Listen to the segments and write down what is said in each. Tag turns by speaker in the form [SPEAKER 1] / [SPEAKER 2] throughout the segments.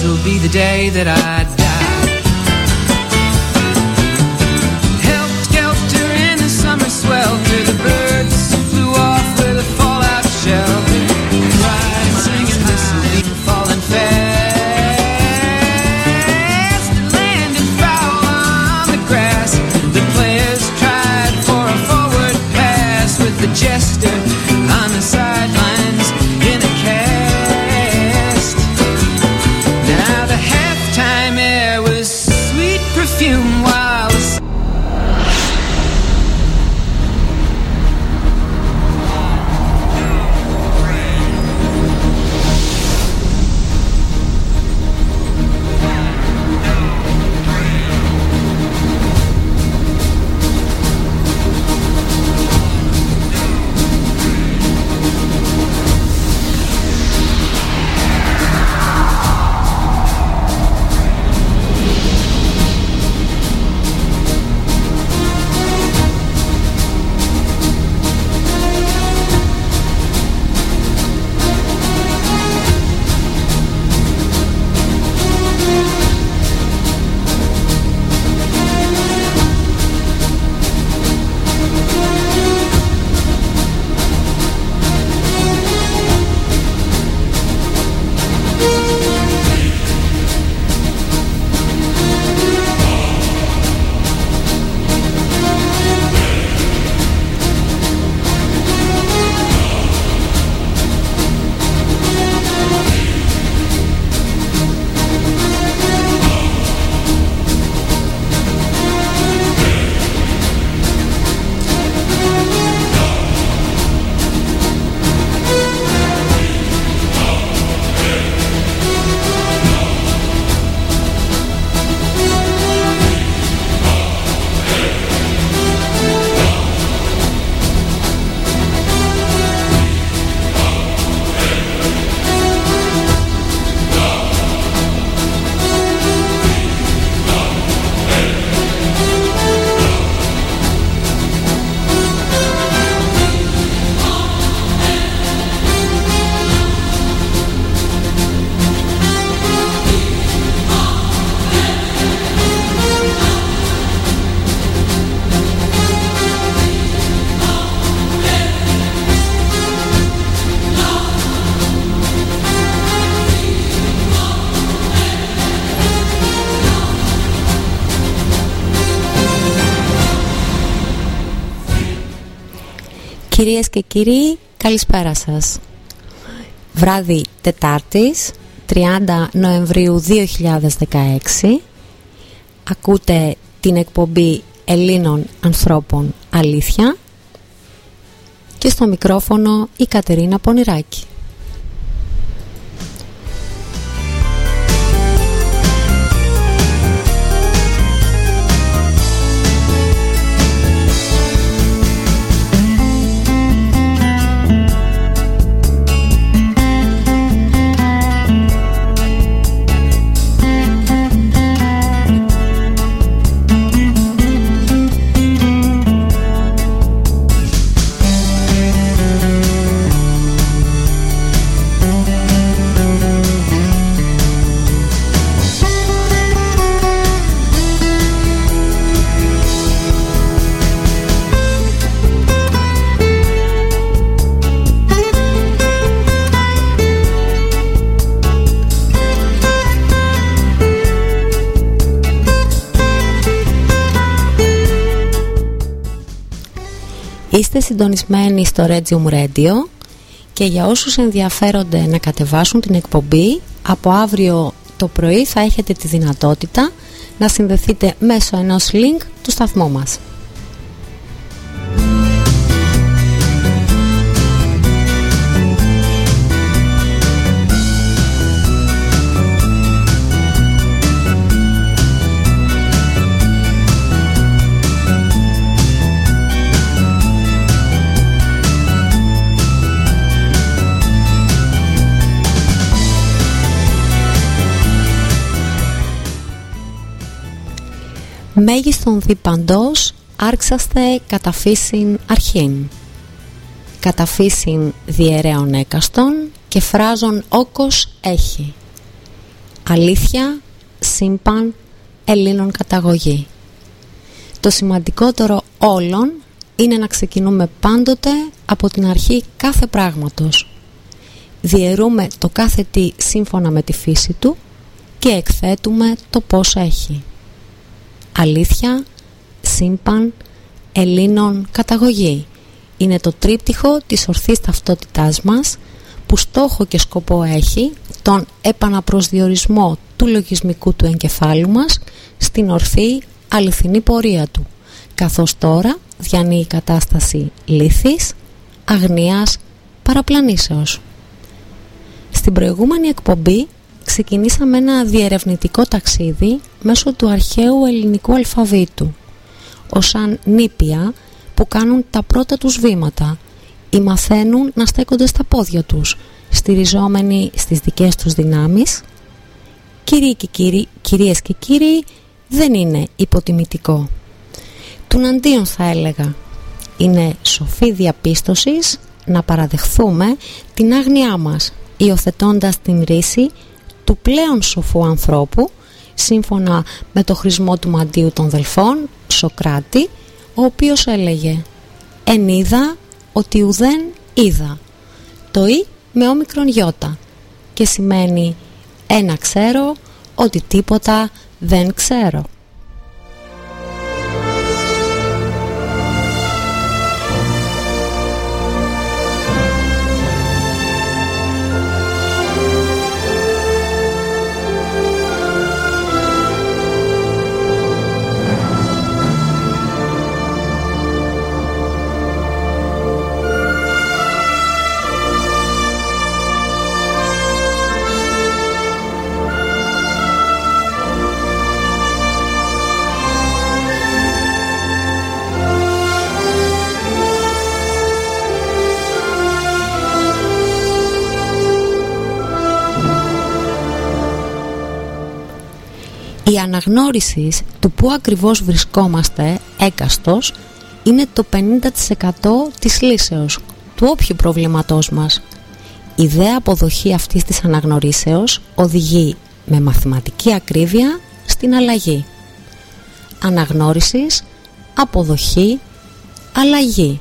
[SPEAKER 1] this'll be the day that I die. Help skelter in the summer swelter, the birds
[SPEAKER 2] Κυρίες και κύριοι, καλησπέρα σας. Βράδυ Τετάρτης, 30 Νοεμβρίου 2016. Ακούτε την εκπομπή Ελλήνων Ανθρώπων Αλήθεια και στο μικρόφωνο η Κατερίνα Πονηράκη. Είστε συντονισμένοι στο Regium Radio και για όσους ενδιαφέρονται να κατεβάσουν την εκπομπή από αύριο το πρωί θα έχετε τη δυνατότητα να συνδεθείτε μέσω ενός link του σταθμού μας. Μέγιστον διπαντός άρξαστε καταφύσιν αρχήν. Καταφύσιν διαιρέων έκαστον και φράζον όκος έχει. Αλήθεια, σύμπαν, Ελλήνων καταγωγή. Το σημαντικότερο όλων είναι να ξεκινούμε πάντοτε από την αρχή κάθε πράγματος. Διαιρούμε το κάθε τι σύμφωνα με τη φύση του και εκθέτουμε το πώς έχει. Αλήθεια, σύμπαν, Ελλήνων καταγωγή. Είναι το τρίπτυχο της ορθής ταυτότητάς μας που στόχο και σκοπό έχει τον επαναπροσδιορισμό του λογισμικού του εγκεφάλου μας στην ορθή αληθινή πορεία του καθώς τώρα διανύει κατάσταση λύθης, αγνίας, παραπλανήσεως. Στην προηγούμενη εκπομπή ξεκινήσαμε ένα διερευνητικό ταξίδι μέσω του αρχαίου ελληνικού αλφαβήτου ως σαν νήπια που κάνουν τα πρώτα τους βήματα. Ή μαθαίνουν να στέκονται στα πόδια τους στηριζόμενοι στις δικές τους δυνάμεις. Κύριοι και κύριοι, κυρίες και κύριοι δεν είναι υποτιμητικό. Τουναντίον θα έλεγα είναι σοφή διαπίστωσης να παραδεχθούμε την άγνοιά μας υιοθετώντας την ρίση του πλέον σοφού ανθρώπου σύμφωνα με το χρησμό του μαντίου των Δελφών Σοκράτη ο οποίος έλεγε «Εν είδα ότι ουδέν είδα» το «ή» με όμικρον γιώτα και σημαίνει «ένα ξέρω ότι τίποτα δεν ξέρω». Η αναγνώρισης του που ακριβώς βρισκόμαστε έκαστος είναι το 50% της λύσεως του όποιου προβλήματός μας. Η δε αποδοχή αυτής της αναγνωρίσεως οδηγεί με μαθηματική ακρίβεια στην αλλαγή. Αναγνώρισης, αποδοχή, αλλαγή.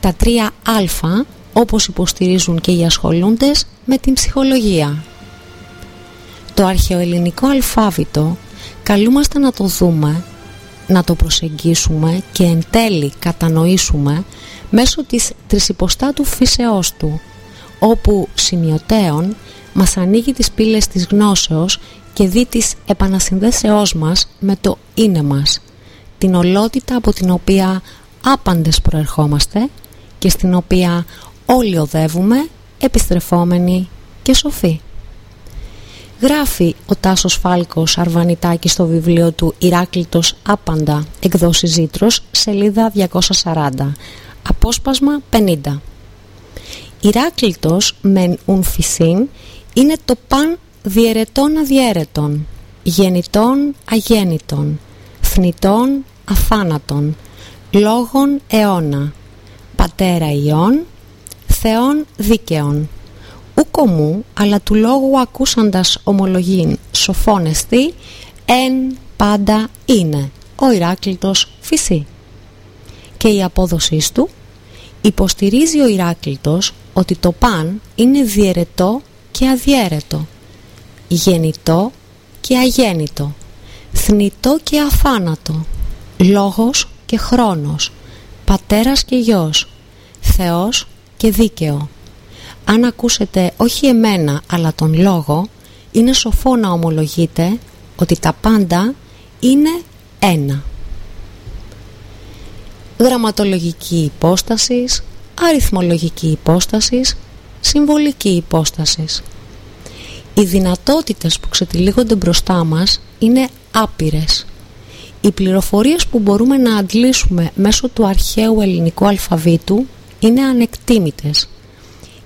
[SPEAKER 2] Τα τρία α όπως υποστηρίζουν και οι ασχολούντες με την ψυχολογία. Το αρχαιοελληνικό αλφάβητο καλούμαστε να το δούμε, να το προσεγγίσουμε και εν τέλει κατανοήσουμε μέσω της τρισυποστάτου φύσεώς του, όπου σημειωτέων μας ανοίγει τις πύλες της γνώσεως και δει τις επανασυνδέσεώς μας με το είναι μας, την ολότητα από την οποία άπαντες προερχόμαστε και στην οποία όλοι οδεύουμε επιστρεφόμενοι και σοφοί. Γράφει ο Τάσος Φάλκος Αρβανιτάκη στο βιβλίο του «Ηράκλητος Άπαντα» εκδόση Ζήτρος, σελίδα 240, απόσπασμα 50. Ηράκλητος μεν ουν φυσίν είναι το παν διαιρετών αδιέρετων, γεννητών αγέννητων, θνητών αθάνατων, λόγων αιώνα, πατέρα ιών, θεών δίκαιων ουκομού αλλά του λόγου ακούσαντας ομολογήν σοφόνεστη εν πάντα είναι ο Ηράκλητος φυσί και η απόδοσή του υποστηρίζει ο Ηράκλητος ότι το παν είναι διαιρετό και αδιέρετο γεννητό και αγέννητο θνητό και αφάνατο λόγος και χρόνος πατέρας και γιος Θεός και δίκαιο αν ακούσετε όχι εμένα αλλά τον λόγο είναι σοφό να ομολογείτε ότι τα πάντα είναι ένα. Γραμματολογική υπόστασης, αριθμολογική υπόστασης, συμβολική υπόστασης. Οι δυνατότητες που ξετυλίγονται μπροστά μας είναι άπειρες. Οι πληροφορίες που μπορούμε να αντλήσουμε μέσω του αρχαίου ελληνικού αλφαβήτου είναι ανεκτήμητες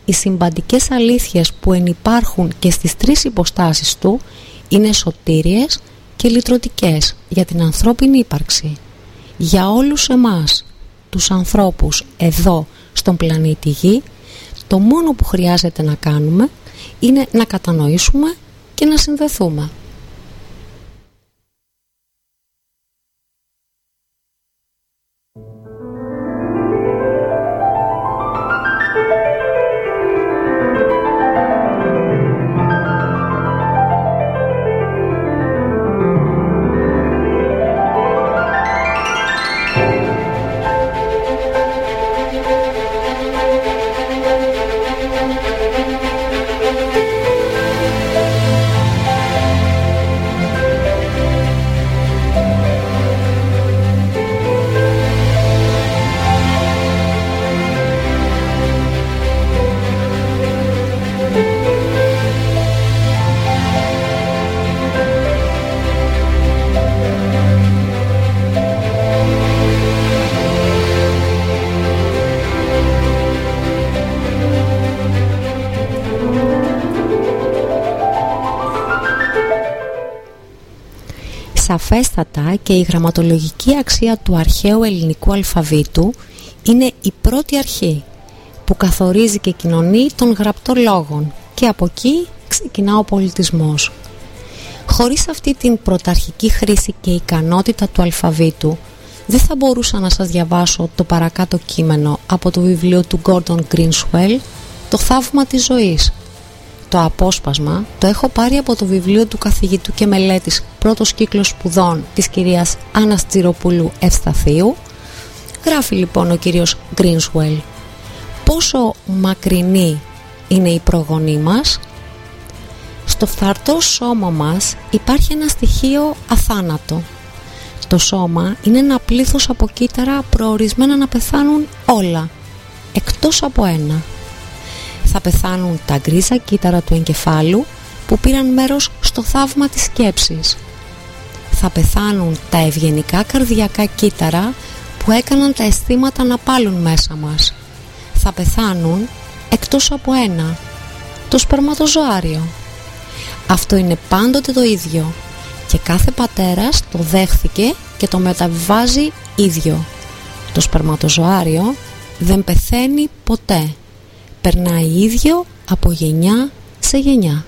[SPEAKER 2] οι συμπαντικές αλήθειες που ενυπάρχουν και στις τρεις υποστάσεις του είναι σωτήριες και λυτρωτικές για την ανθρώπινη ύπαρξη. Για όλους εμάς, τους ανθρώπους εδώ στον πλανήτη Γη, το μόνο που χρειάζεται να κάνουμε είναι να κατανοήσουμε και να συνδεθούμε. Σαφέστατα και η γραμματολογική αξία του αρχαίου ελληνικού αλφαβήτου είναι η πρώτη αρχή που καθορίζει και κοινωνεί των γραπτών λόγων και από εκεί ξεκινά ο πολιτισμός. Χωρίς αυτή την πρωταρχική χρήση και ικανότητα του αλφαβήτου δεν θα μπορούσα να σας διαβάσω το παρακάτω κείμενο από το βιβλίο του Gordon Greenswell «Το θαύμα της ζωής» Το απόσπασμα το έχω πάρει από το βιβλίο του καθηγητού και μελέτης πρώτος κύκλος σπουδών της κυρίας Άννας Τσιροπούλου Ευσταθίου. Γράφει λοιπόν ο κύριος Γκρίνσουελ πόσο μακρινή είναι η προγονή μας. Στο φθαρτό σώμα μας υπάρχει ένα στοιχείο αθάνατο. Το σώμα είναι ένα πλήθος από κύτταρα προορισμένα να πεθάνουν όλα, εκτός από ένα θα πεθάνουν τα γκρίζα κύτταρα του εγκεφάλου που πήραν μέρος στο θαύμα της σκέψης. Θα πεθάνουν τα ευγενικά καρδιακά κύτταρα που έκαναν τα αισθήματα να πάλουν μέσα μας. Θα πεθάνουν εκτός από ένα, το σπερματοζωάριο. Αυτό είναι πάντοτε το ίδιο και κάθε πατέρας το δέχθηκε και το μεταβιβάζει ίδιο. Το σπερματοζωάριο δεν πεθαίνει ποτέ περνάει ίδιο από γενιά σε γενιά.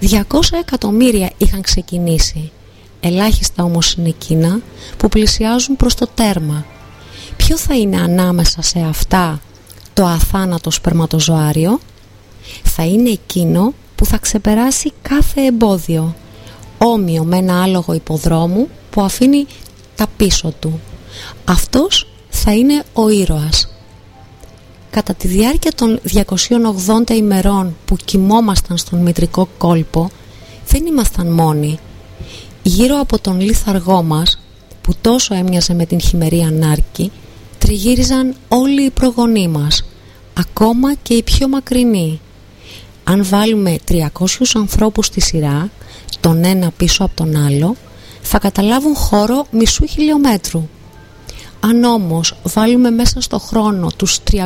[SPEAKER 2] 200 εκατομμύρια είχαν ξεκινήσει. Ελάχιστα όμως είναι εκείνα που πλησιάζουν προς το τέρμα. Ποιο θα είναι ανάμεσα σε αυτά το αθάνατο σπερματοζωάριο; Θα είναι εκείνο που θα ξεπεράσει κάθε εμπόδιο. Όμοιο με ένα άλογο υποδρόμου που αφήνει τα πίσω του. Αυτός θα είναι ο ήρωας κατά τη διάρκεια των 280 ημερών που κοιμόμασταν στον μητρικό κόλπο δεν ήμασταν μόνοι. Γύρω από τον λίθαργό μας που τόσο έμοιαζε με την χειμερή ανάρκη τριγύριζαν όλοι οι προγονείς μας, ακόμα και οι πιο μακρινοί. Αν βάλουμε 300 ανθρώπους στη σειρά, τον ένα πίσω από τον άλλο, θα καταλάβουν χώρο μισού χιλιόμετρου. Αν όμως βάλουμε μέσα στο χρόνο τους 300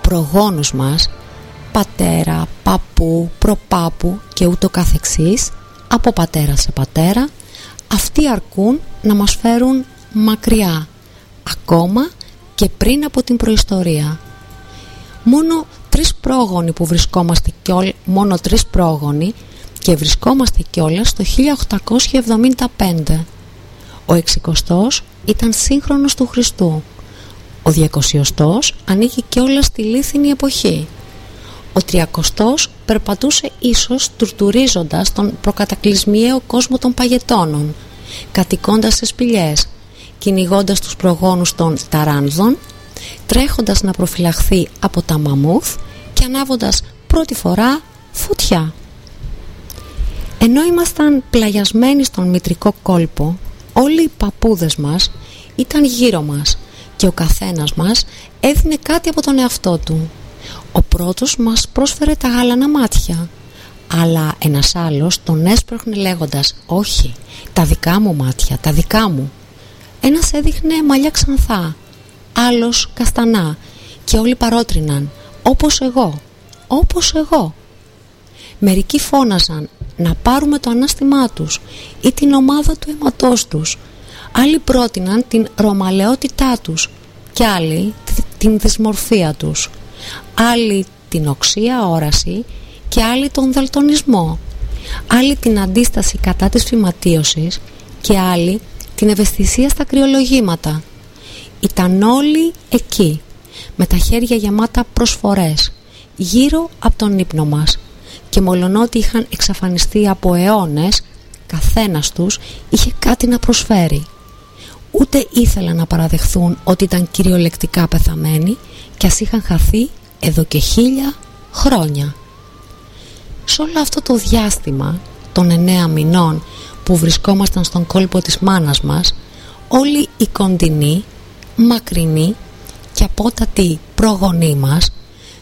[SPEAKER 2] προγόνους μας πατέρα, παππού, προπάπου και ούτω καθεξής από πατέρα σε πατέρα αυτοί αρκούν να μας φέρουν μακριά ακόμα και πριν από την προϊστορία. Μόνο τρεις πρόγονοι που βρισκόμαστε κιόλας μόνο τρεις πρόγονοι και βρισκόμαστε κιόλας στο 1875 ο εξικοστός ήταν σύγχρονος του Χριστού. Ο διακοσιωστός ανήκει και όλα στη λίθινη εποχή. Ο τριακοστός περπατούσε ίσως τουρτουρίζοντας τον προκατακλυσμιαίο κόσμο των παγετώνων, κατοικώντας σε σπηλιές, κυνηγώντας τους προγόνους των ταράνδων, τρέχοντας να προφυλαχθεί από τα μαμούθ και ανάβοντας πρώτη φορά φωτιά. Ενώ ήμασταν πλαγιασμένοι στον μητρικό κόλπο όλοι οι παππούδες μας ήταν γύρω μας και ο καθένας μας έδινε κάτι από τον εαυτό του. Ο πρώτος μας πρόσφερε τα γάλανα μάτια αλλά ένας άλλος τον έσπρωχνε λέγοντας «Όχι, τα δικά μου μάτια, τα δικά μου». Ένας έδειχνε μαλλιά ξανθά, άλλος καστανά και όλοι παρότριναν «Όπως εγώ, όπως εγώ». Μερικοί φώναζαν να πάρουμε το ανάστημά τους ή την ομάδα του αίματός τους. Άλλοι πρότειναν την ρωμαλαιότητά τους και άλλοι την δυσμορφία τους. Άλλοι την οξία όραση και άλλοι τον δαλτονισμό άλλοι την αντίσταση κατά της φυματίωσης και άλλοι την ευαισθησία στα κρυολογήματα ήταν όλοι εκεί με τα χέρια γεμάτα προσφορές γύρω από τον ύπνο μας και μολονότι είχαν εξαφανιστεί από αιώνες καθένας τους είχε κάτι να προσφέρει ούτε ήθελαν να παραδεχθούν ότι ήταν κυριολεκτικά πεθαμένοι και ας είχαν χαθεί εδώ και χίλια χρόνια. Σε όλο αυτό το διάστημα των εννέα μηνών που βρισκόμασταν στον κόλπο της μάνας μας όλοι οι κοντινοί, μακρινοί και απότατοι πρόγονοί μας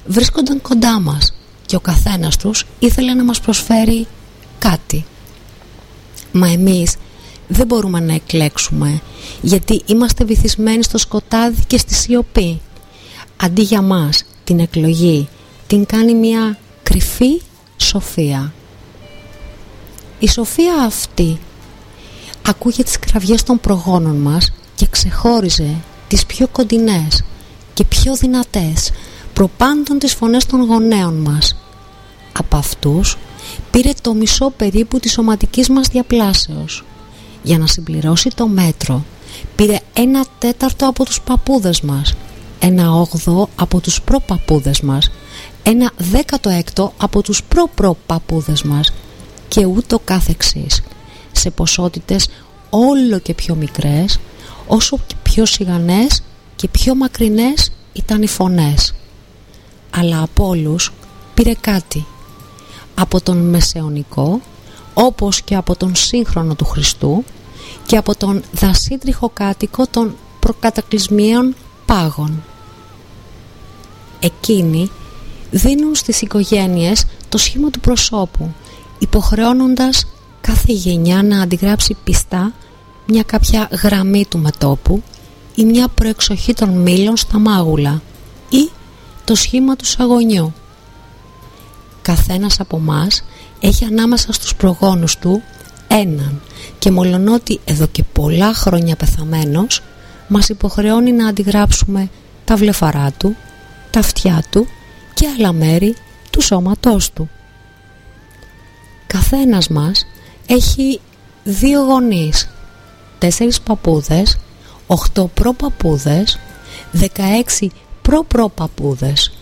[SPEAKER 2] βρίσκονταν κοντά μας και ο καθένας τους ήθελε να μας προσφέρει κάτι. Μα εμείς δεν μπορούμε να εκλέξουμε γιατί είμαστε βυθισμένοι στο σκοτάδι και στη σιωπή. Αντί για μας την εκλογή την κάνει μια κρυφή σοφία. Η σοφία αυτή ακούγε τις κραυγές των προγόνων μας και ξεχώριζε τις πιο κοντινές και πιο δυνατές προπάντων τις φωνές των γονέων μας. Από αυτούς πήρε το μισό περίπου της σωματικής μας διαπλάσεως. Για να συμπληρώσει το μέτρο πήρε ένα τέταρτο από τους παππούδες μας, ένα όγδοο από τους προπαππούδες μας, ένα δέκατο έκτο από τους προπροπαππούδες μας και ούτω κάθεξής σε ποσότητες όλο και πιο μικρές όσο και πιο σιγανές και πιο μακρινές ήταν οι φωνές αλλά από όλους πήρε κάτι από τον μεσαιωνικό όπως και από τον σύγχρονο του Χριστού και από τον δασίτριχο κάτοικο των προκατακλυσμίων πάγων. Εκείνοι δίνουν στις οικογένειες το σχήμα του προσώπου υποχρεώνοντας κάθε γενιά να αντιγράψει πιστά μια κάποια γραμμή του μετόπου ή μια προεξοχή των μήλων στα μάγουλα ή το σχήμα του σαγωνιού. Καθένας από μας έχει ανάμεσα στους προγόνους του έναν και μολονότι εδώ και πολλά χρόνια πεθαμένος μας υποχρεώνει να αντιγράψουμε τα βλεφαρά του, τα αυτιά του και άλλα μέρη του σώματός του. Καθένας μας έχει δύο γονείς, τέσσερις παππούδες, οχτώ προπαππούδες, 16 προπροπαπούδες.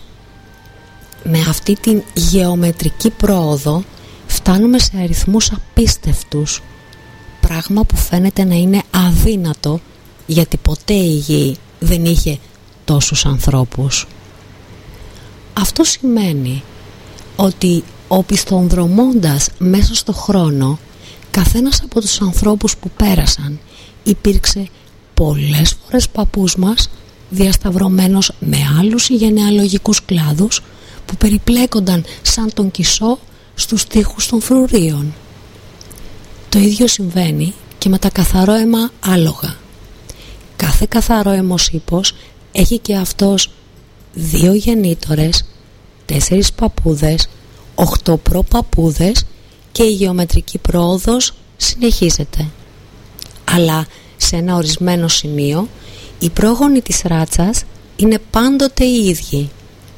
[SPEAKER 2] Με αυτή την γεωμετρική πρόοδο φτάνουμε σε αριθμούς απίστευτους, πράγμα που φαίνεται να είναι αδύνατο γιατί ποτέ η γη δεν είχε τόσους ανθρώπους. Αυτό σημαίνει ότι οπισθονδρομώντας μέσα στο χρόνο καθένας από τους ανθρώπους που πέρασαν υπήρξε πολλές φορές παππούς μας διασταυρωμένος με άλλους γενεαλογικούς κλάδους που περιπλέκονταν σαν τον κισό στους τοίχους των φρουρίων. Το ίδιο συμβαίνει και με τα καθαρό αίμα άλογα. Κάθε καθαρό αιμος ύπος έχει και αυτός δύο γεννήτορες, τέσσερις παππούδες, οχτώ προπαππούδες και η γεωμετρική πρόοδος συνεχίζεται. Αλλά σε ένα ορισμένο σημείο οι πρόγονοι της ράτσας είναι πάντοτε οι ίδιοι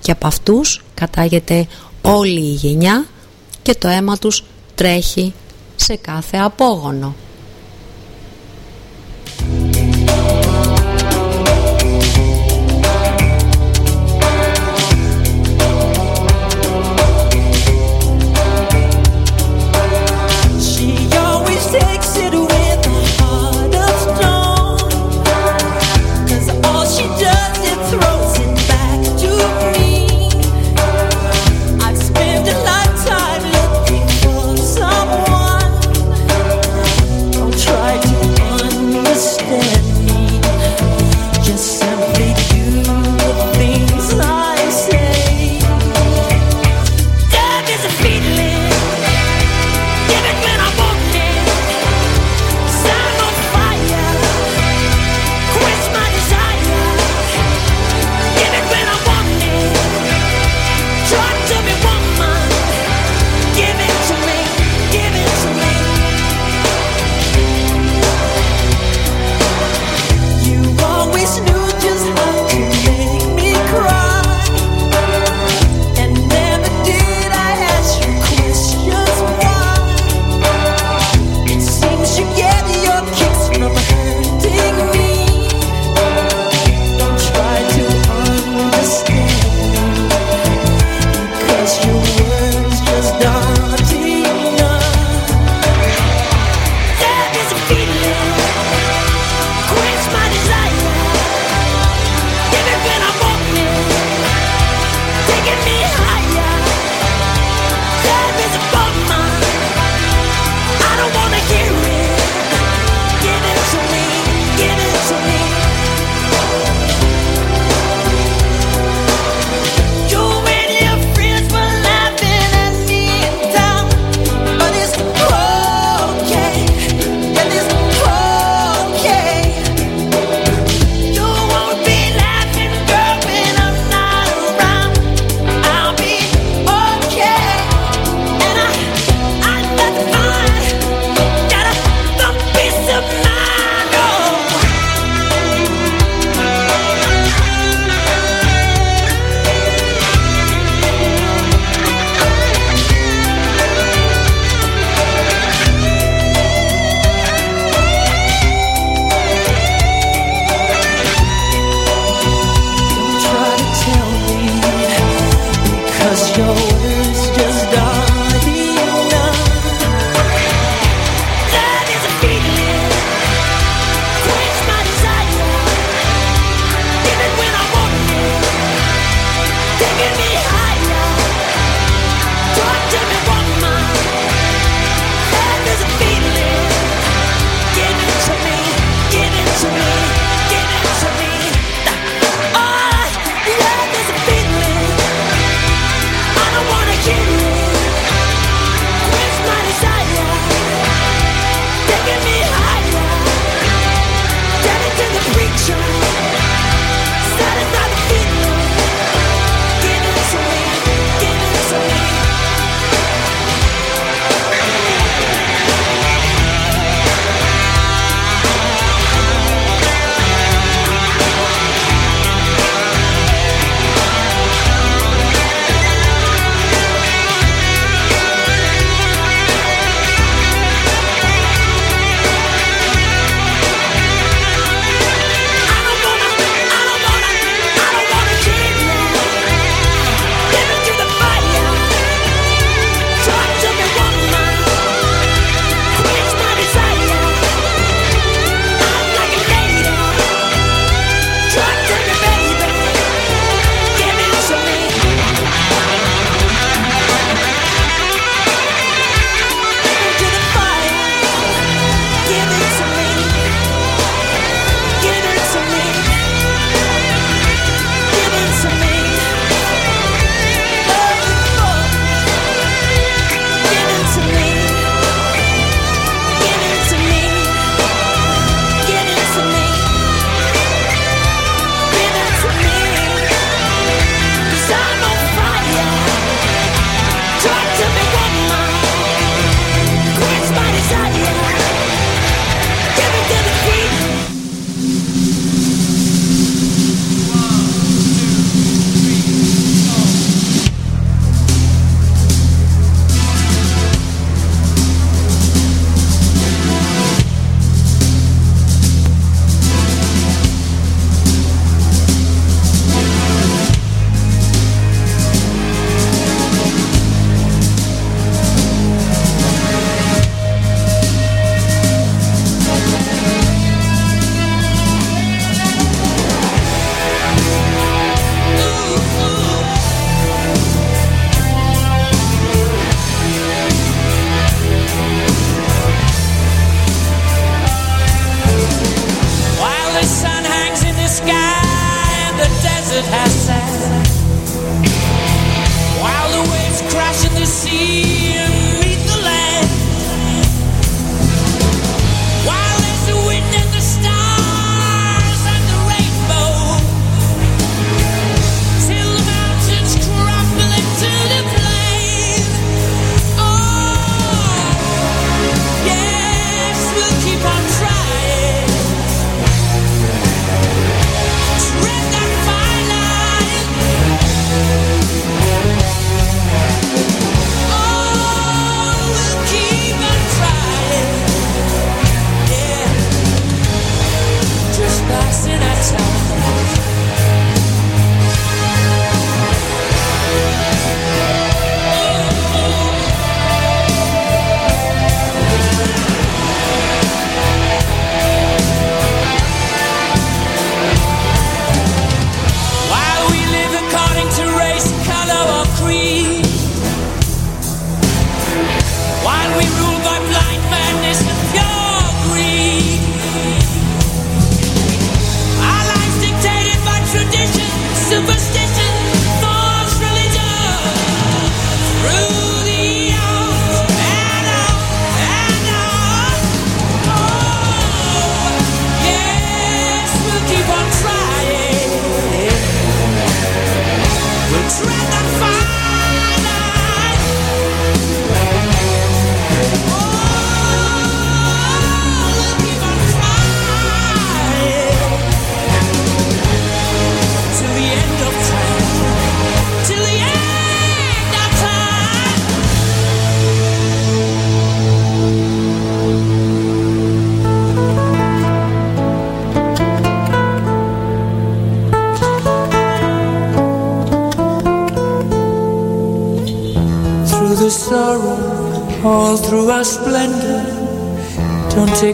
[SPEAKER 2] και από αυτούς κατάγεται όλη η γενιά και το αίμα τους τρέχει σε κάθε απόγονο.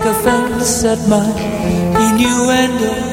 [SPEAKER 3] Offense at my innuendo.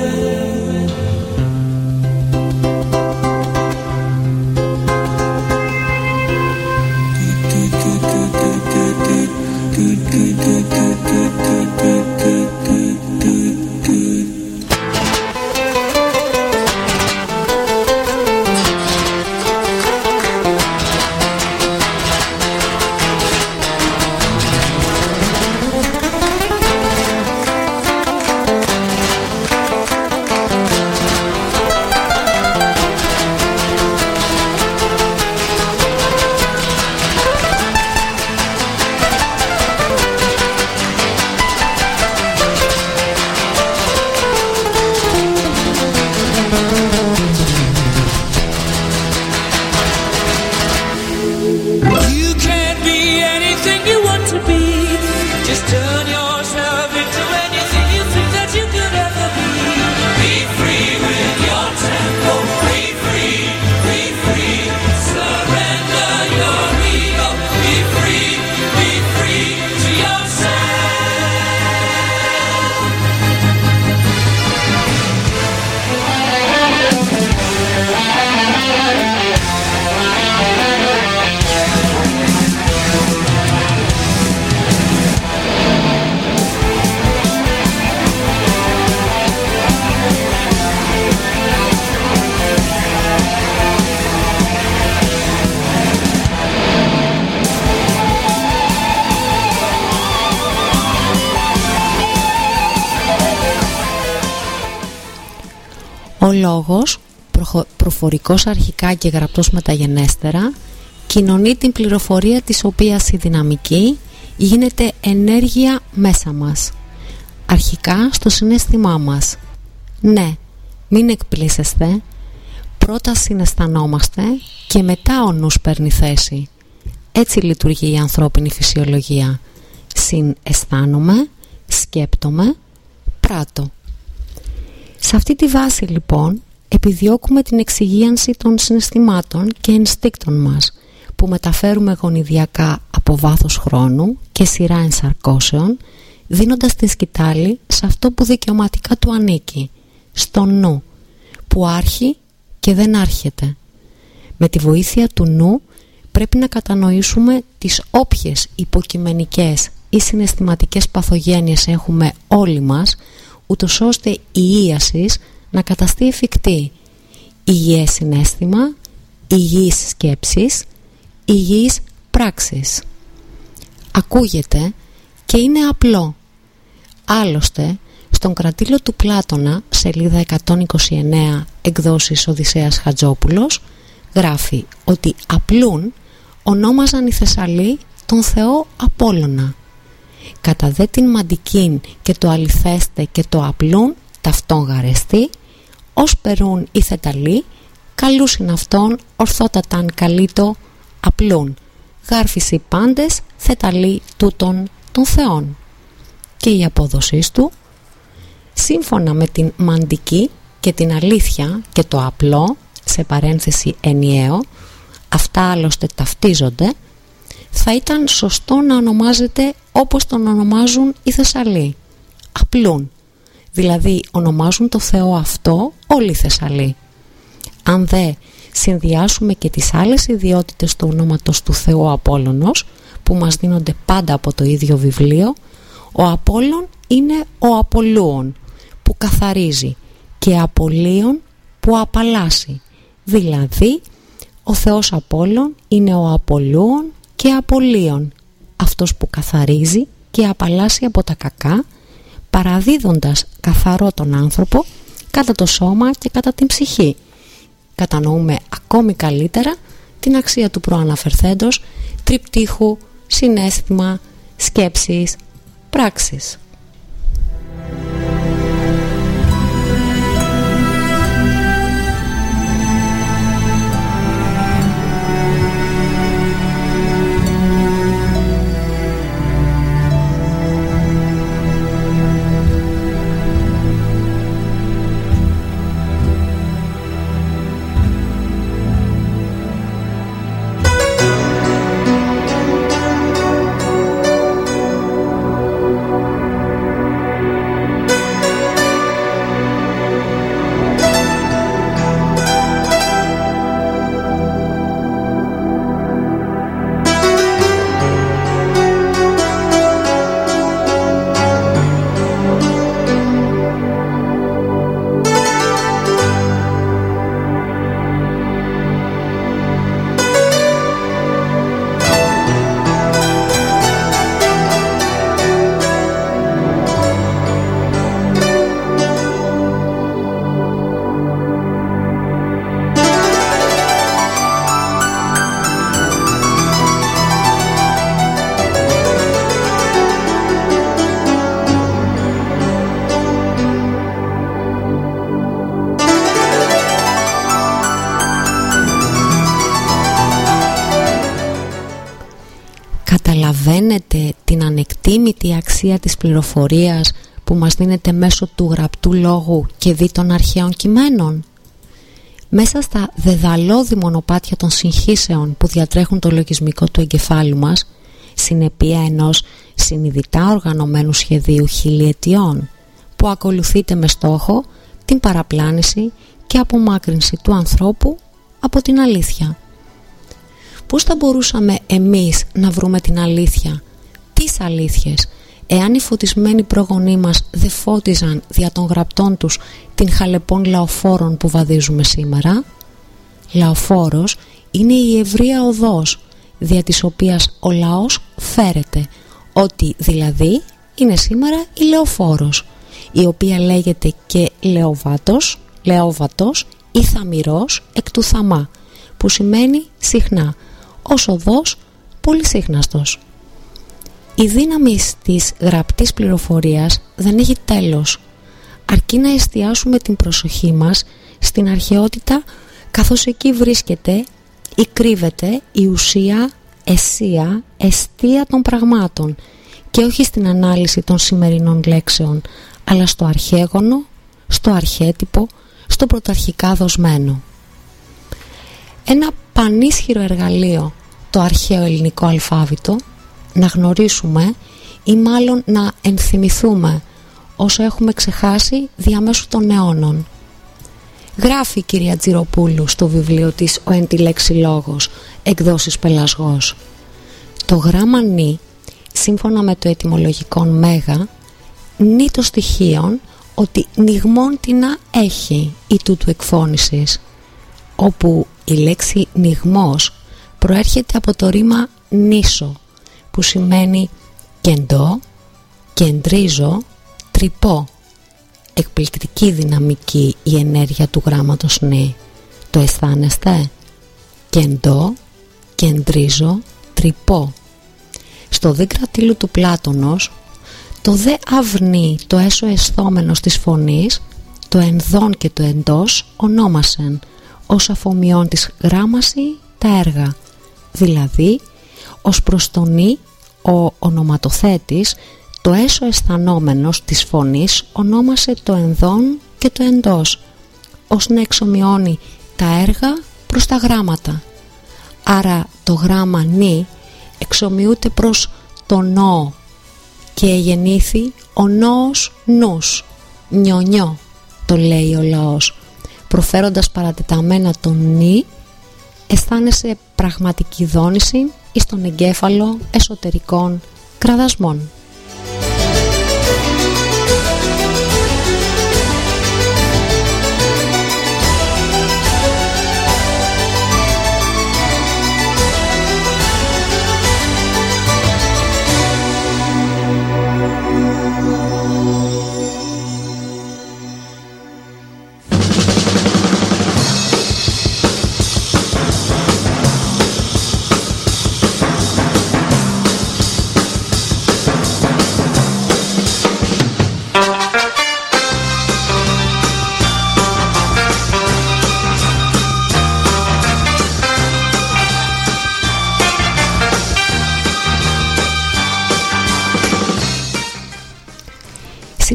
[SPEAKER 2] Λόγος, προφορικός αρχικά και γραπτός μεταγενέστερα, κοινωνεί την πληροφορία της οποίας η δυναμική γίνεται ενέργεια μέσα μας. Αρχικά στο συνέστημά μας. Ναι, μην εκπλήσεστε, πρώτα συναισθανόμαστε και μετά ο νους παίρνει θέση. Έτσι λειτουργεί η ανθρώπινη φυσιολογία. Συναισθάνομαι, σκέπτομαι, πράττω. Σε αυτή τη βάση λοιπόν επιδιώκουμε την εξυγίανση των συναισθημάτων και ενστίκτων μας που μεταφέρουμε γονιδιακά από βάθος χρόνου και σειρά ενσαρκώσεων δίνοντας τη σκητάλη σε αυτό που δικαιωματικά του ανήκει, στο νου, που άρχει και δεν άρχεται. Με τη βοήθεια του νου πρέπει να κατανοήσουμε τις όποιες υποκειμενικές ή συναισθηματικές παθογένειες έχουμε όλοι μας ούτως ώστε η ίασης να καταστεί εφικτή. Υγιές συνέστημα, υγιής σκέψης, υγιής πράξης. Ακούγεται και είναι απλό. Άλλωστε, στον κρατήλο του Πλάτωνα, σελίδα 129 εκδόσεις Οδυσσέας Χατζόπουλος, γράφει ότι απλούν ονόμαζαν οι Θεσσαλοί τον Θεό Απόλλωνα κατά δε την μαντικήν και το αληθέστε και το απλούν ταυτόν γαρεστή ως περούν οι θεταλοί καλούσιν αυτόν ορθόταταν καλύτο απλούν. Γάρφισι πάντες θεταλοί τούτων των θεών. Και η απόδοσή του σύμφωνα με την μαντική και την αλήθεια και το απλό σε παρένθεση ενιαίο αυτά άλλωστε ταυτίζονται θα ήταν σωστό να ονομάζεται όπως τον ονομάζουν οι Θεσσαλοί. Απλούν. Δηλαδή ονομάζουν το Θεό αυτό όλοι οι Θεσσαλοί. Αν δε συνδυάσουμε και τις άλλες ιδιότητες του ονόματος του Θεού Απόλλωνος που μας δίνονται πάντα από το ίδιο βιβλίο ο Απόλλων είναι ο Απολούων που καθαρίζει και Απολίων που απαλλάσσει δηλαδή ο Θεός Απόλλων είναι ο Απολούων και Απολίων αυτός που καθαρίζει και απαλλάσσει από τα κακά παραδίδοντας καθαρό τον άνθρωπο κατά το σώμα και κατά την ψυχή. Κατανοούμε ακόμη καλύτερα την αξία του προαναφερθέντος τριπτύχου, συνέστημα, σκέψης, πράξης. Ανεκτήμητη αξία της πληροφορίας που μας δίνεται μέσω του γραπτού λόγου και δι των αρχαίων κειμένων; Μέσα στα δεδαλώδη μονοπάτια των συγχύσεων που διατρέχουν το λογισμικό του εγκεφάλου μας, συνεπία ενός συνειδητά οργανωμένου σχεδίου χιλιετιών, που ακολουθείται με στόχο την παραπλάνηση και απομάκρυνση του ανθρώπου από την αλήθεια. Πώς θα μπορούσαμε εμείς να βρούμε την αλήθεια, τις αλήθειες, εάν οι φωτισμένοι πρόγονοί μας δεν φώτιζαν δια των γραπτών τους την χαλεπών λαοφόρων που βαδίζουμε σήμερα. Λαοφόρος είναι η ευρεία οδός δια της οποίας ο λαός φέρεται, ότι δηλαδή είναι σήμερα η λεωφόρος, η οποία λέγεται και λεοβάτος, λεόβατος ή θαμυρός εκ του θαμά, που σημαίνει συχνά, ως οδός πολυσύχναστος. Η δύναμη της γραπτής πληροφορίας δεν έχει τέλος, αρκεί να εστιάσουμε την προσοχή μας στην αρχαιότητα καθώς εκεί βρίσκεται ή κρύβεται η ουσία, αισία, εστία των πραγμάτων και όχι στην ανάλυση των σημερινών λέξεων αλλά στο αρχαίγωνο, στο αρχέτυπο, στο πρωταρχικά δοσμένο. Ένα πανίσχυρο εργαλείο το αρχαίο ελληνικό αλφάβητο να γνωρίσουμε ή μάλλον να ενθυμηθούμε όσο έχουμε ξεχάσει διαμέσου των αιώνων. Γράφει η κυρία Τζιροπούλου στο βιβλίο της «Ο εν τη λέξη λόγος» εκδόσεις Πελασγός. Το γράμμα νη, σύμφωνα με το ετυμολογικό μέγα, νη το στοιχείων ότι νιγμόν να έχει η τούτου εκφώνησης, όπου η λέξη νιγμός προέρχεται από το ρήμα νήσο, που σημαίνει κεντό, κεντρίζω, τρυπώ. Εκπληκτική δυναμική η ενέργεια του γράμματος νη. Το αισθάνεστε; Κεντό, κεντρίζω, τρυπώ. Στο δίκρα του Πλάτωνος, το δε αυνή το έσω αισθόμενος της φωνής, το ενδόν και το εντός ονόμασεν, ως αφομοιών της γράμμαση τα έργα. Δηλαδή, ως προς τον ο ονοματοθέτης το έσω αισθανόμενος της φωνής ονόμασε το ενδόν και το εντός ως να εξομοιώνει τα έργα προς τα γράμματα. Άρα το γράμμα νη εξομοιούται προς το νό και γεννήθη ο νόος νους, νιονιό το λέει ο λαός. Προφέροντας παρατεταμένα το νη αισθάνεσαι πραγματική δόνηση εις τον εγκέφαλο εσωτερικών κραδασμών.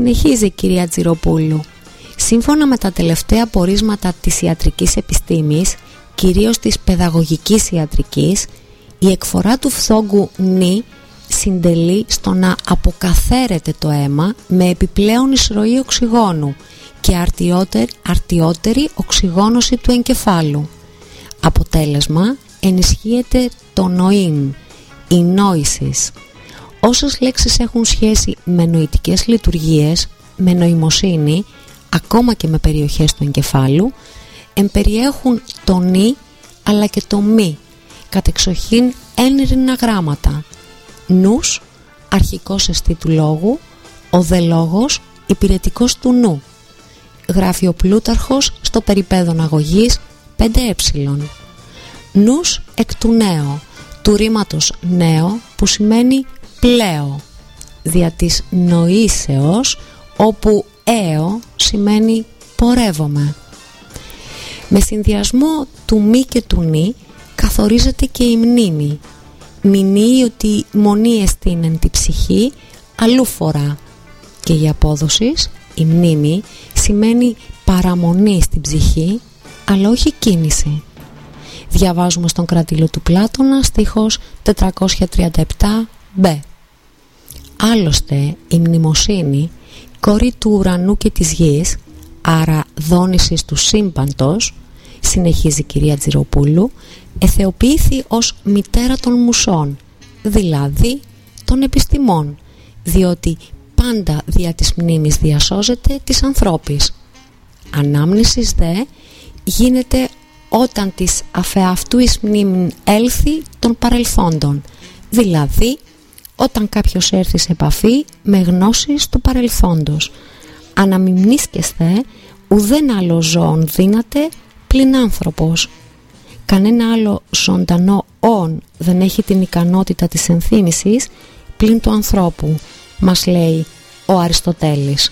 [SPEAKER 2] Συνεχίζει η κυρία Τζιροπούλου. Σύμφωνα με τα τελευταία πορίσματα της ιατρικής επιστήμης, κυρίως της παιδαγωγικής ιατρικής, η εκφορά του φθόγκου νη συντελεί στο να αποκαθαίρεται το αίμα με επιπλέον εισρωή οξυγόνου και αρτιότερη, αρτιότερη οξυγόνωση του εγκεφάλου. Αποτέλεσμα ενισχύεται το νοήν, η νόησης, Όσες λέξεις έχουν σχέση με νοητικές λειτουργίες, με νοημοσύνη, ακόμα και με περιοχές του εγκεφάλου, εμπεριέχουν το νη αλλά και το μη, κατεξοχήν ένρινα γράμματα. Νους, αρχικός εστί του λόγου, ο δε λόγος, υπηρετικός του νου. Γράφει ο Πλούταρχος στο περιπέδον αγωγής 5ε. Νους εκ του νέο, του ρήματος νέο που σημαίνει πλέω δια της νοήσεως όπου έω σημαίνει πορεύομαι. Με συνδυασμό του μη και του νη καθορίζεται και η μνήμη. μηνύει ότι μονή εστίνεν τη ψυχή αλλού φορά και η απόδοσης, η μνήμη σημαίνει παραμονή στην ψυχή αλλά όχι κίνηση διαβάζουμε στον κρατήλο του Πλάτωνας στίχος 437b άλλωστε η μνημοσύνη κόρη του ουρανού και της γης άρα δόνησης του σύμπαντος συνεχίζει η κυρία Τζιροπούλου εθεοποιήθη ως μητέρα των μουσών δηλαδή των επιστημών διότι πάντα δια της μνήμης διασώζεται της ανθρώπης. Ανάμνησης δε γίνεται όταν της αφεαυτού εις μνήμη έλθει των παρελθόντων δηλαδή όταν κάποιος έρθει σε επαφή με γνώσεις του παρελθόντος. Αναμιμνίσκεσθε ουδέν άλλο ζώον δύναται πλην άνθρωπος. Κανένα άλλο ζωντανό όν δεν έχει την ικανότητα της ενθύμησης πλην του ανθρώπου μας λέει ο Αριστοτέλης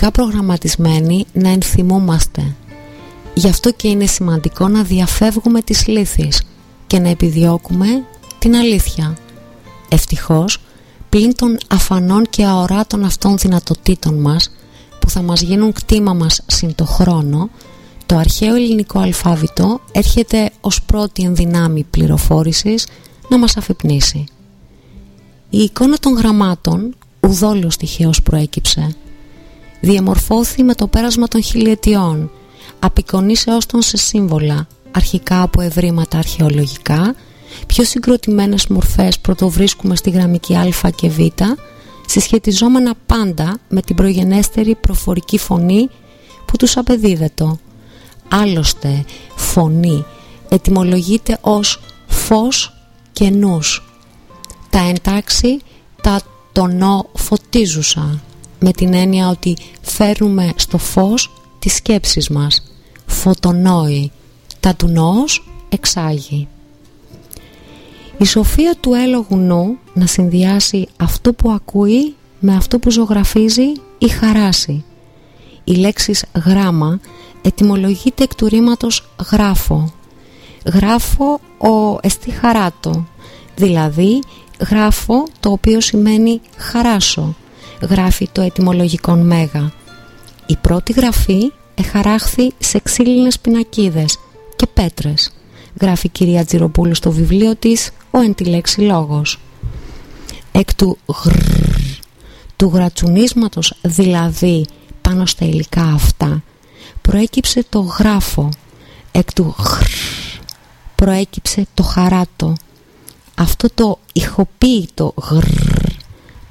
[SPEAKER 2] γενετικά προγραμματισμένοι να ενθυμούμαστε. Γι' αυτό και είναι σημαντικό να διαφεύγουμε τις λύθεις και να επιδιώκουμε την αλήθεια. Ευτυχώς, πλην των αφανών και αοράτων αυτών δυνατοτήτων μας, που θα μας γίνουν κτήμα μας συν το χρόνο, το αρχαίο ελληνικό αλφάβητο έρχεται ως πρώτη ενδυνάμει πληροφόρησης να μας αφυπνήσει. Η εικόνα των γραμμάτων ουδόλως τυχαίως προέκυψε διαμορφώθη με το πέρασμα των χιλιετιών, απεικονίσεώς των σε σύμβολα, αρχικά από ευρήματα αρχαιολογικά, πιο συγκροτημένες μορφές πρωτοβρίσκουμε στη γραμμική α και β, συσχετιζόμενα πάντα με την προγενέστερη προφορική φωνή που τους απεδίδετο. Άλλωστε, φωνή ετυμολογείται ως φως και νους. Τα εντάξει τα τονό φωτίζουσα με την έννοια ότι φέρνουμε στο φως τις σκέψεις μας. Φωτονόη. Τα του νόος εξάγει. Η σοφία του έλογου νου να συνδυάσει αυτό που ακούει με αυτό που ζωγραφίζει ή χαράσει. Η λέξη γράμμα ετυμολογείται εκ του ρήματος γράφω. Γράφω ο εστί χαράτο δηλαδή γράφω το οποίο σημαίνει χαράσω γράφει το ετυμολογικό μέγα. Η πρώτη γραφή εχαράχθη σε ξύλινες πινακίδες και πέτρες, γράφει η κυρία Τζιροπούλου στο βιβλίο της «Ο εν τη λέξη λόγος». Εκ του γρρρ, του γρατσουνίσματος δηλαδή πάνω στα υλικά αυτά, προέκυψε το γράφο. Εκ του γρρ, προέκυψε το χαράτο. Αυτό το ηχοποίητο γρρ,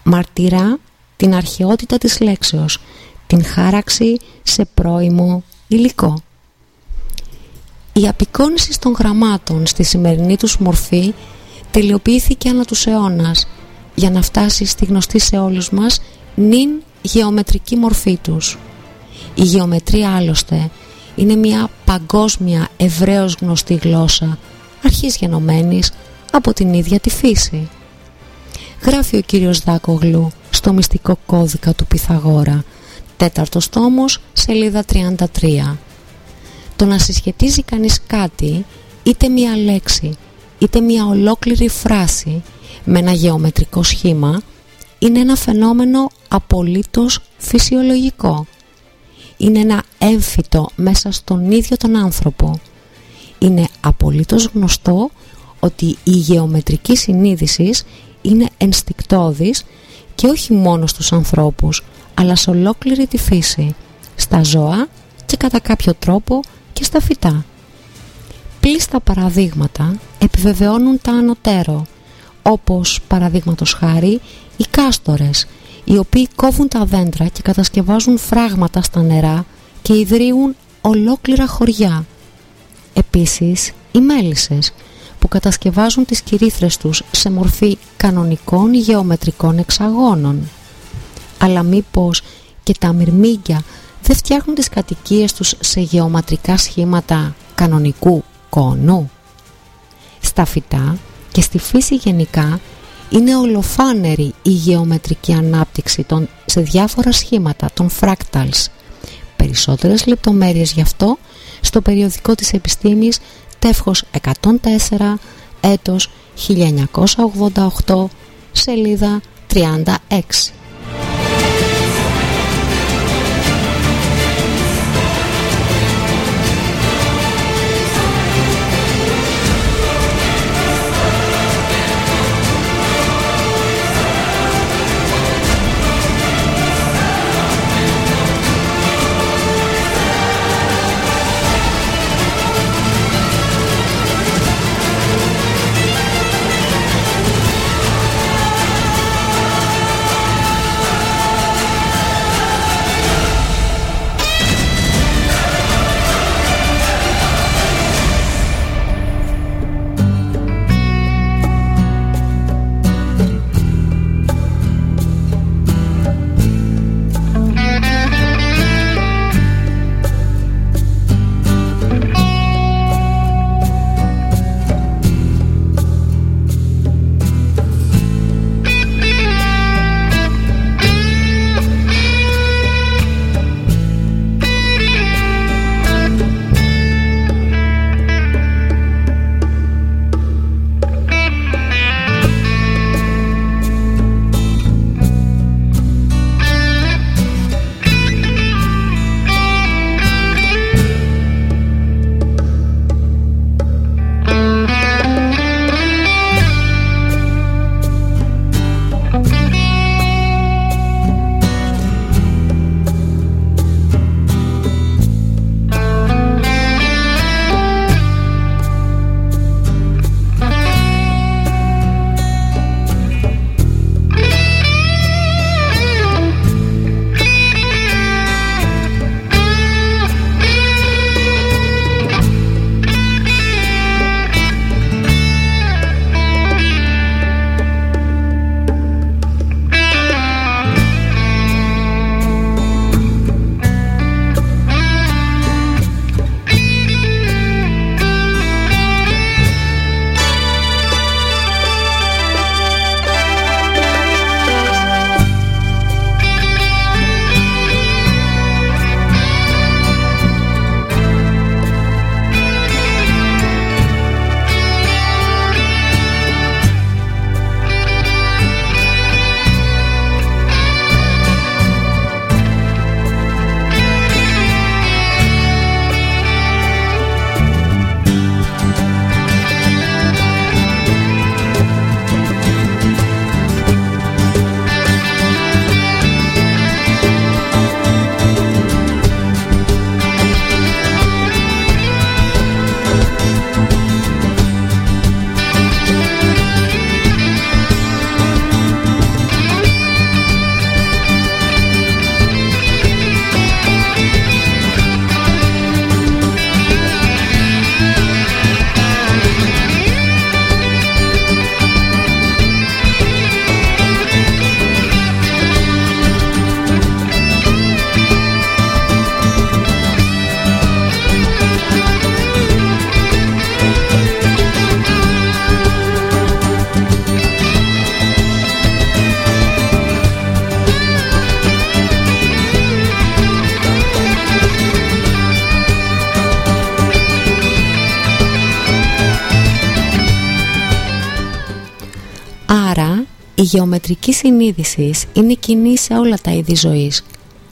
[SPEAKER 2] μαρτυρά την αρχαιότητα της λέξεως, την χάραξη σε πρώιμο υλικό. Η απεικόνιση των γραμμάτων στη σημερινή τους μορφή τελειοποιήθηκε ανά τους αιώνας για να φτάσει στη γνωστή σε όλους μας νυν γεωμετρική μορφή τους. Η γεωμετρία άλλωστε είναι μια παγκόσμια ευρέως γνωστή γλώσσα αρχής γενομένης από την ίδια τη φύση. Γράφει ο κύριος Δάκογλου στο μυστικό κώδικα του Πυθαγόρα τέταρτος τόμος σελίδα 33 το να συσχετίζει κανείς κάτι είτε μία λέξη είτε μία ολόκληρη φράση με ένα γεωμετρικό σχήμα είναι ένα φαινόμενο απολύτως φυσιολογικό. Είναι ένα έμφυτο μέσα στον ίδιο τον άνθρωπο. Είναι απολύτως γνωστό ότι η γεωμετρική συνείδησης είναι ενστικτόδης και όχι μόνο στους ανθρώπους αλλά σε ολόκληρη τη φύση, στα ζώα και κατά κάποιο τρόπο και στα φυτά. Πλήστα παραδείγματα επιβεβαιώνουν τα ανωτέρω, όπως παραδείγματος χάρη οι κάστορες, οι οποίοι κόβουν τα δέντρα και κατασκευάζουν φράγματα στα νερά και ιδρύουν ολόκληρα χωριά. Επίσης, οι μέλισσες, που κατασκευάζουν τις κυρίθρες τους σε μορφή κανονικών γεωμετρικών εξαγώνων. Αλλά μήπως και τα μυρμήγκια δεν φτιάχνουν τις κατοικίες τους σε γεωματρικά σχήματα κανονικού κόνου; Στα φυτά και στη φύση γενικά είναι ολοφάνερη η γεωμετρική ανάπτυξη των, σε διάφορα σχήματα των fractals. Περισσότερες λεπτομέρειες γι' αυτό στο περιοδικό της επιστήμης τεύχος 104 έτος 1988 σελίδα 36. Γεωμετρικής συνείδησης είναι κοινή σε όλα τα είδη ζωής,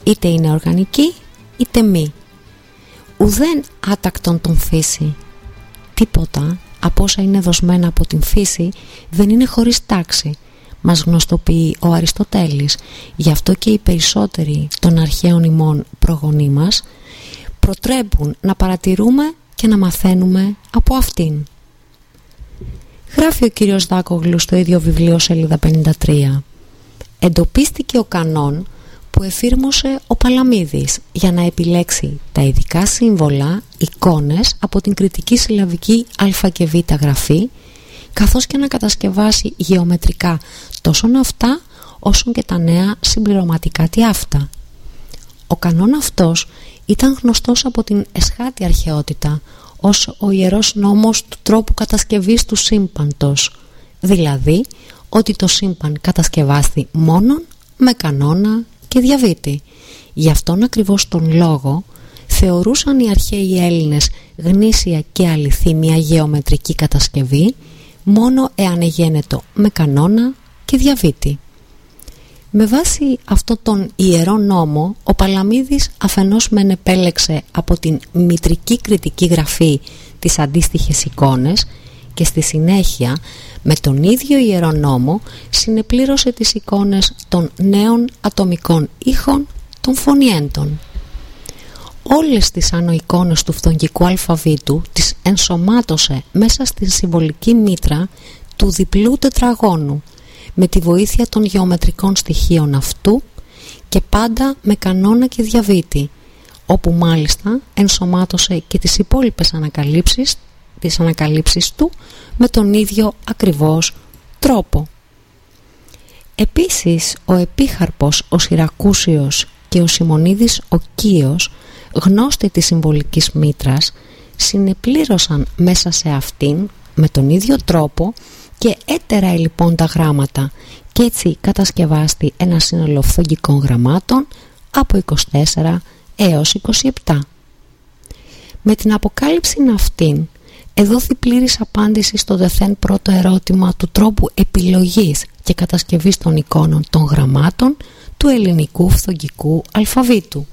[SPEAKER 2] είτε είναι οργανική είτε μη. Ουδέν άτακτον τον φύση. Τίποτα από όσα είναι δοσμένα από την φύση δεν είναι χωρίς τάξη. Μας γνωστοποιεί ο Αριστοτέλης. Γι' αυτό και οι περισσότεροι των αρχαίων ημών προγονεί μας προτρέπουν να παρατηρούμε και να μαθαίνουμε από αυτήν. Γράφει ο κύριος Δάκογλου στο ίδιο βιβλίο σελίδα 53. Εντοπίστηκε ο κανόν που εφήρμοσε ο Παλαμίδης για να επιλέξει τα ειδικά σύμβολα, εικόνες από την κριτική συλλαβική α και β γραφή καθώς και να κατασκευάσει γεωμετρικά τόσο αυτά όσο και τα νέα συμπληρωματικά τι αυτά. Ο κανόν αυτός ήταν γνωστός από την εσχάτη αρχαιότητα ως ο ιερός νόμος του τρόπου κατασκευής του σύμπαντος. Δηλαδή ότι το σύμπαν κατασκευάστη μόνον με κανόνα και διαβήτη. Γι' αυτόν ακριβώς τον λόγο θεωρούσαν οι αρχαίοι Έλληνες γνήσια και αληθή μια γεωμετρική κατασκευή μόνο εάν εγένετο με κανόνα και διαβήτη με βάση αυτό τον ιερό νόμο, ο Παλαμίδης αφενός μεν επέλεξε από την μητρική κριτική γραφή τις αντίστοιχες εικόνες και στη συνέχεια με τον ίδιο ιερό νόμο συνεπλήρωσε τις εικόνες των νέων ατομικών ήχων των φωνιέντων. Όλες τις άνω εικόνες του φθογγικού αλφαβήτου τις ενσωμάτωσε μέσα στην συμβολική μήτρα του διπλού τετραγώνου με τη βοήθεια των γεωμετρικών στοιχείων αυτού και πάντα με κανόνα και διαβήτη όπου μάλιστα ενσωμάτωσε και τις υπόλοιπες ανακαλύψεις, τις ανακαλύψεις του με τον ίδιο ακριβώς τρόπο. Επίσης ο Επίχαρπος ο Σιρακούσιος και ο Σιμονίδης ο Κίος γνώστη της συμβολικής μήτρας συνεπλήρωσαν μέσα σε αυτήν με τον ίδιο τρόπο και έτερα λοιπόν τα γράμματα και έτσι κατασκευάστη ένα σύνολο φθογικών γραμμάτων από 24 έως 27. Με την αποκάλυψη αυτήν εδόθη πλήρης απάντηση στο δεθέν πρώτο ερώτημα του τρόπου επιλογής και κατασκευής των εικόνων των γραμμάτων του ελληνικού φθογικού αλφαβήτου.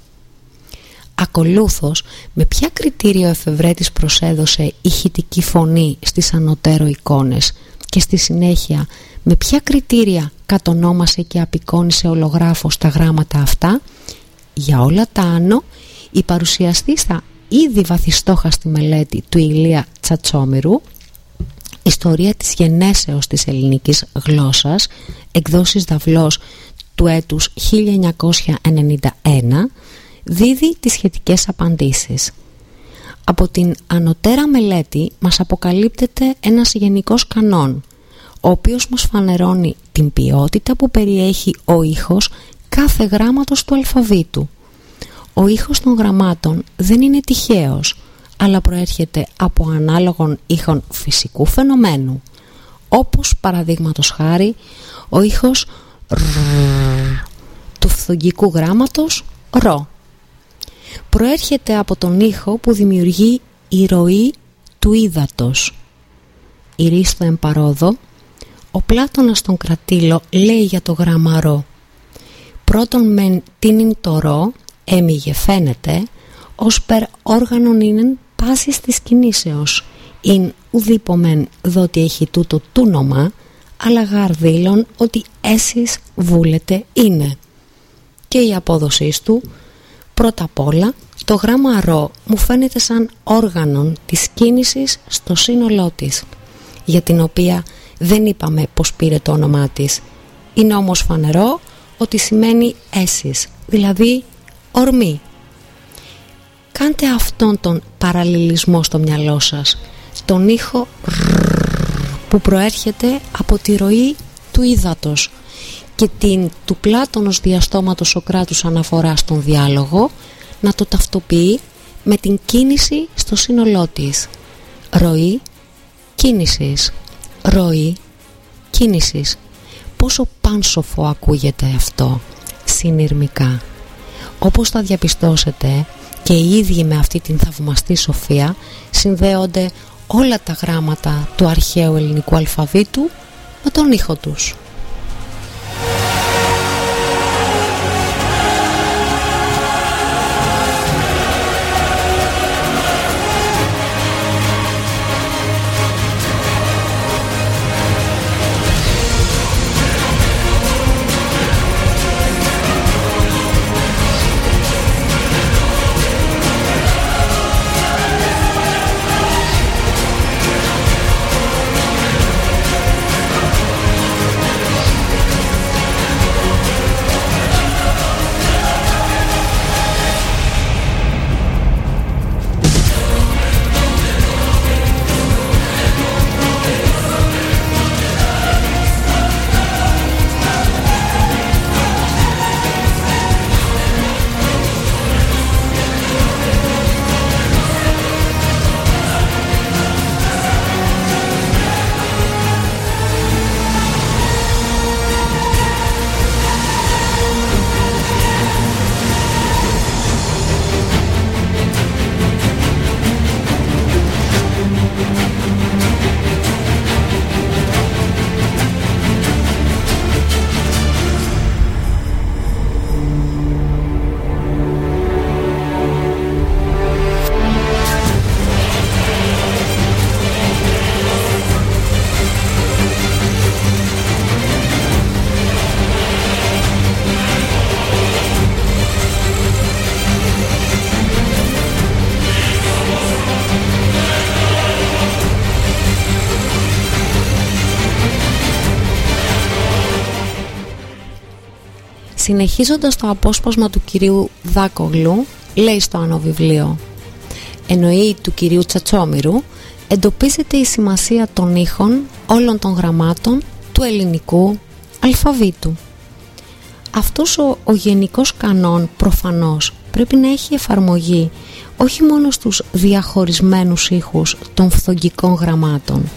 [SPEAKER 2] Ακολούθως, με ποια κριτήριο εφευρέτης προσέδωσε ηχητική φωνή στις ανωτέρω εικόνες και στη συνέχεια με ποια κριτήρια κατονόμασε και απεικόνισε ολογράφος τα γράμματα αυτά; Για όλα τα άνω η παρουσιαστή στα ήδη βαθιστόχαστη μελέτη του Ηλία Τσατσόμηρου Ιστορία της γενέσεως της ελληνικής γλώσσας εκδόσεις Δαυλός του έτους 1991 δίδει τις σχετικές απαντήσεις. Από την ανωτέρα μελέτη μας αποκαλύπτεται ένας γενικός κανόν, ο οποίος μας φανερώνει την ποιότητα που περιέχει ο ήχος κάθε γράμματος του αλφαβήτου. Ο ήχος των γραμμάτων δεν είναι τυχαίος, αλλά προέρχεται από ανάλογων ήχων φυσικού φαινομένου, όπως παραδείγματος χάρη ο ήχος του φθογγικού γράμματος ρο προέρχεται από τον ήχο που δημιουργεί η ροή του ύδατος. Η ρίστο εμπαρόδο, ο Πλάτωνας στον κρατήλο λέει για το γράμμα ρο. Πρώτον μεν τίνην το ρο, έμειγε φαίνεται, ως περ όργανον είναι πάσης της κινήσεως. Ειν ουδήπομεν δότι έχει τούτο τούνομα, αλλά γαρδίλων ότι έσυς βούλετε είναι. Και η απόδοσή του Πρώτα απ' όλα, το γράμμα ρο μου φαίνεται σαν όργανον της κίνησης στο σύνολό της, για την οποία δεν είπαμε πως πήρε το όνομά της. Είναι όμως φανερό ότι σημαίνει έσης, δηλαδή ορμή. Κάντε αυτόν τον παραλληλισμό στο μυαλό σας, τον ήχο που προέρχεται από τη ροή του ύδατος και την του Πλάτωνος διαστόματος Σοκράτους αναφορά στον διάλογο να το ταυτοποιεί με την κίνηση στο σύνολό της. Ροή κίνησης. Ροή κίνησης. Πόσο πάνσοφο ακούγεται αυτό συνειρμικά. Όπως θα διαπιστώσετε και οι ίδιοι με αυτή την θαυμαστή σοφία συνδέονται όλα τα γράμματα του αρχαίου ελληνικού αλφαβήτου με τον ήχο τους. Συνεχίζοντας το απόσπασμα του κυρίου Δάκογλου, λέει στο άνω βιβλίο Εννοεί του κυρίου Τσατσόμηρου, εντοπίζεται η σημασία των ήχων όλων των γραμμάτων του ελληνικού αλφαβήτου. Αυτός ο, ο γενικός κανόν προφανώς πρέπει να έχει εφαρμογή όχι μόνο στους διαχωρισμένους ήχους των φθογγικών γραμμάτων,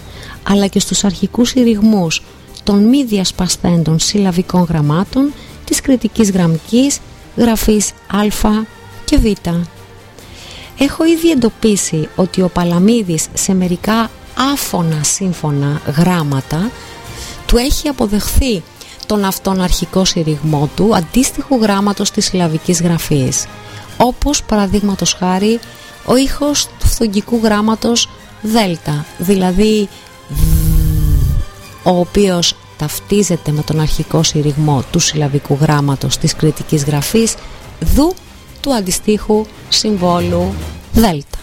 [SPEAKER 2] αλλά και στους αρχικούς ηρυγμούς των μη διασπασθέντων συλλαβικών γραμμάτων της κριτικής γραμμικής γραφής α και β. Έχω ήδη εντοπίσει ότι ο Παλαμίδης σε μερικά άφωνα σύμφωνα γράμματα του έχει αποδεχθεί τον αυτόν αρχικό συρριγμό του αντίστοιχου γράμματος της συλλαβικής γραφής όπως παραδείγματος χάρη ο ήχος του φθογγικού γράμματος δέλτα δηλαδή ο οποίος ταυτίζεται με τον αρχικό συρριγμό του συλλαβικού γράμματος της κριτικής γραφής δου του αντιστοίχου συμβόλου δέλτα.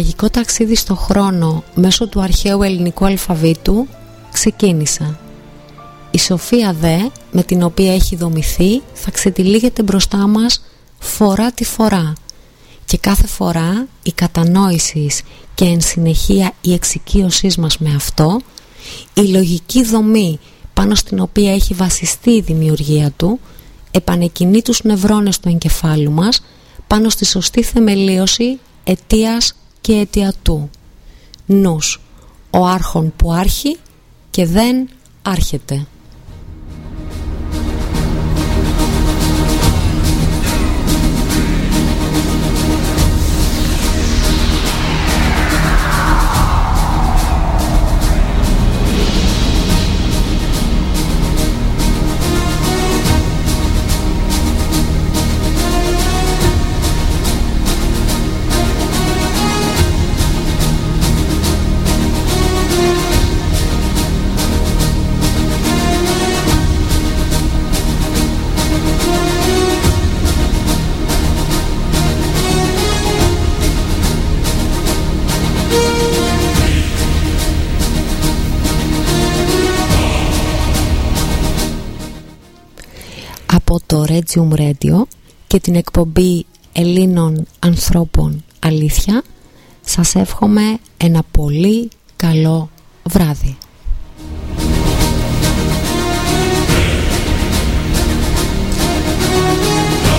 [SPEAKER 2] Μαγικό ταξίδι στο χρόνο μέσω του αρχαίου ελληνικού αλφαβήτου ξεκίνησα. Η σοφία δε με την οποία έχει δομηθεί θα ξετυλίγεται μπροστά μας φορά τη φορά και κάθε φορά η κατανόησης και εν συνεχεία η εξοικείωσής μας με αυτό η λογική δομή πάνω στην οποία έχει βασιστεί η δημιουργία του επανεκκινεί τους νευρώνες του εγκεφάλου μας πάνω στη σωστή θεμελίωση αιτίας και αιτιατού. Νους, ο άρχον που άρχει και δεν άρχεται. Regium Radio και την εκπομπή Ελλήνων ανθρώπων αλήθεια σας εύχομαι ένα πολύ καλό βράδυ.